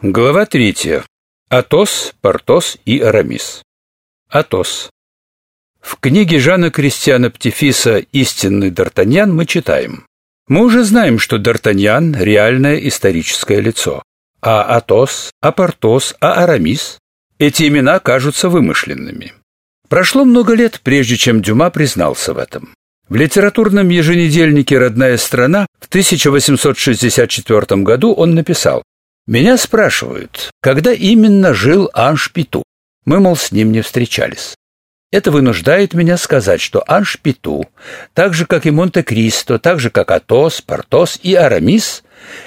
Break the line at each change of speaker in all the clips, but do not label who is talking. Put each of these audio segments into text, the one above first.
Глава третья. Атос, Портос и Арамис. Атос. В книге Жана Кристиана Птифиса «Истинный Д'Артаньян» мы читаем. Мы уже знаем, что Д'Артаньян – реальное историческое лицо. А Атос, а Портос, а Арамис – эти имена кажутся вымышленными. Прошло много лет, прежде чем Дюма признался в этом. В литературном еженедельнике «Родная страна» в 1864 году он написал меня спрашивают, когда именно жил Анж. Мы, мол, с ним не встречались. Это вынуждает меня сказать, что Анж так же, как и Монте-Кристо, так же, как Атос, Портос и Арамис,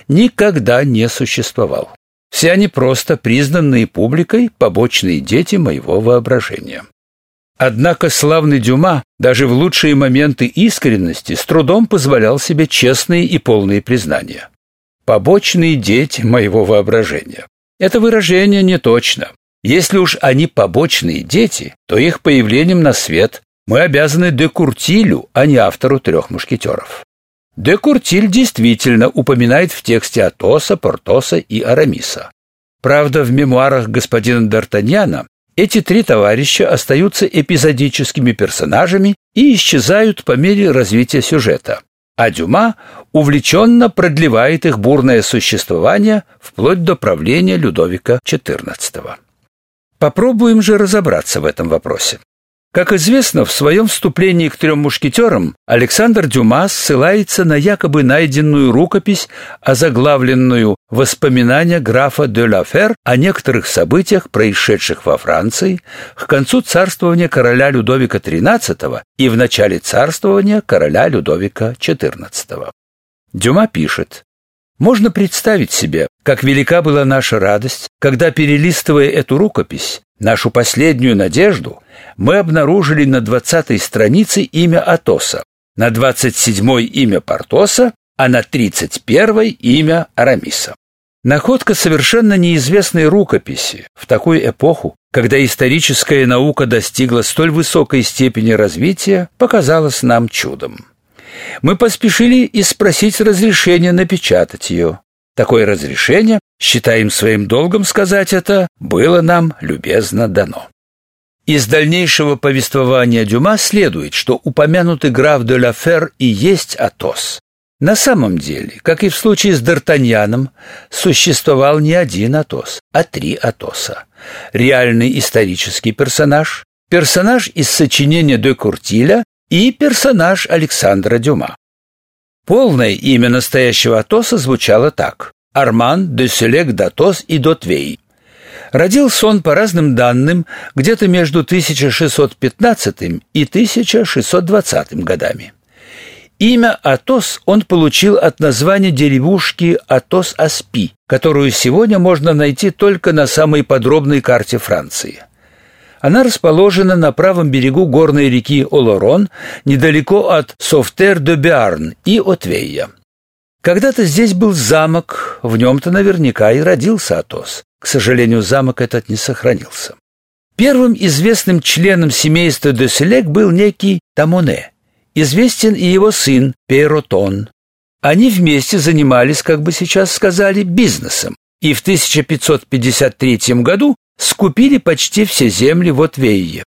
никогда не существовал. Все они просто признанные публикой побочные дети моего воображения. Однако славный Дюма даже в лучшие моменты искренности с трудом позволял себе честные и полные признания побочные дети моего воображения. Это выражение не точно. Если уж они побочные дети, то их появлением на свет мы обязаны де Куртилю, а не автору трех мушкетеров. Де Куртиль действительно упоминает в тексте Атоса, Портоса и Арамиса. Правда, в мемуарах господина Д'Артаньяна эти три товарища остаются эпизодическими персонажами и исчезают по мере развития сюжета а Дюма увлеченно продлевает их бурное существование вплоть до правления Людовика XIV. Попробуем же разобраться в этом вопросе. Как известно, в своем вступлении к трем мушкетерам Александр Дюма ссылается на якобы найденную рукопись, озаглавленную «Воспоминания графа де ла Фер о некоторых событиях, происшедших во Франции к концу царствования короля Людовика XIII и в начале царствования короля Людовика XIV». Дюма пишет можно представить себе, как велика была наша радость, когда, перелистывая эту рукопись, нашу последнюю надежду, мы обнаружили на двадцатой странице имя Атоса, на двадцать седьмой имя Портоса, а на тридцать первой имя Арамиса. Находка совершенно неизвестной рукописи в такую эпоху, когда историческая наука достигла столь высокой степени развития, показалась нам чудом. Мы поспешили и спросить разрешения напечатать ее. Такое разрешение, считаем своим долгом сказать это, было нам любезно дано. Из дальнейшего повествования Дюма следует, что упомянутый граф де ла и есть Атос. На самом деле, как и в случае с Д'Артаньяном, существовал не один Атос, а три Атоса. Реальный исторический персонаж, персонаж из сочинения де Куртиля и персонаж Александра Дюма. Полное имя настоящего Атоса звучало так: Арман де Селек d'Athos и Дотвей. Родился он по разным данным где-то между 1615 и 1620 годами. Имя Атос он получил от названия деревушки Атос-Аспи, которую сегодня можно найти только на самой подробной карте Франции. Она расположена на правом берегу горной реки Олорон, недалеко от Софтер-де-Биарн и Отвейя. Когда-то здесь был замок, в нем-то наверняка и родился Атос. К сожалению, замок этот не сохранился. Первым известным членом семейства де был некий Тамоне. Известен и его сын Перотон. Они вместе занимались, как бы сейчас сказали, бизнесом. И в 1553 году скупили почти все земли в Отвейе.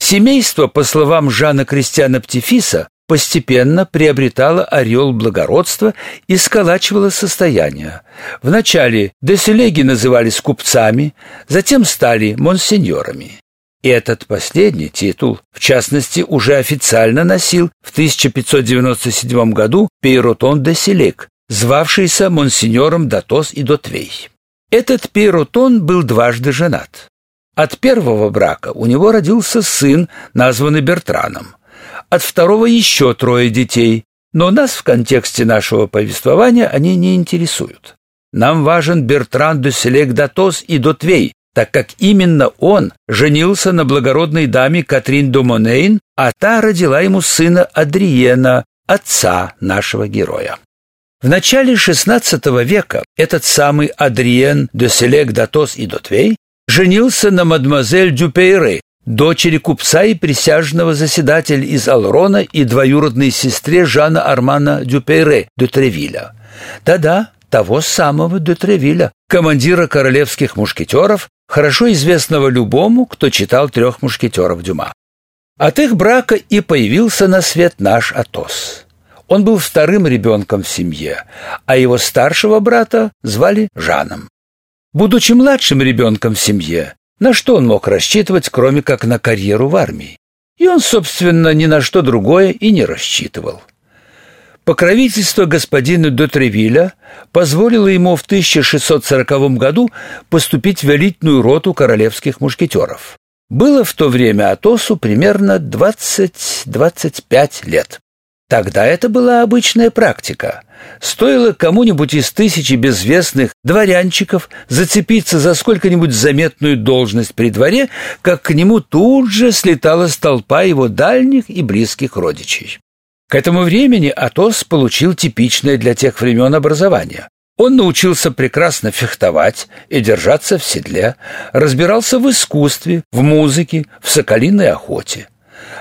Семейство, по словам Жана Кристиана Птифиса, постепенно приобретало ореол благородства и сколачивало состояние. Вначале деселеги назывались купцами, затем стали монсеньорами. Этот последний титул, в частности, уже официально носил в 1597 году Пейротон де Селек, звавшийся монсеньором Датос и Дотвей. Этот Пейротон был дважды женат. От первого брака у него родился сын, названный Бертраном. От второго еще трое детей, но нас в контексте нашего повествования они не интересуют. Нам важен Бертран де Селек Датос и Дотвей, так как именно он женился на благородной даме Катрин де Монейн, а та родила ему сына Адриена, отца нашего героя. В начале XVI века этот самый Адриен де Селек Датос и Дотвей женился на мадемуазель Дюпейре, дочери купца и присяжного заседателя из Алрона и двоюродной сестре Жана Армана Дюпейре де Тревиля. Да-да, того самого Детревиля, командира королевских мушкетеров, хорошо известного любому, кто читал «Трех мушкетеров» Дюма. От их брака и появился на свет наш Атос. Он был вторым ребенком в семье, а его старшего брата звали Жаном. Будучи младшим ребенком в семье, на что он мог рассчитывать, кроме как на карьеру в армии? И он, собственно, ни на что другое и не рассчитывал. Покровительство господина Дотревиля позволило ему в 1640 году поступить в велитную роту королевских мушкетеров. Было в то время Атосу примерно 20-25 лет. Тогда это была обычная практика. Стоило кому-нибудь из тысячи безвестных дворянчиков зацепиться за сколько-нибудь заметную должность при дворе, как к нему тут же слеталась толпа его дальних и близких родичей. К этому времени Атос получил типичное для тех времен образование. Он научился прекрасно фехтовать и держаться в седле, разбирался в искусстве, в музыке, в соколиной охоте.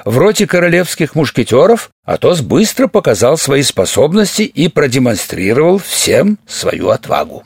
В роте королевских мушкетеров Атос быстро показал свои способности и продемонстрировал всем свою отвагу.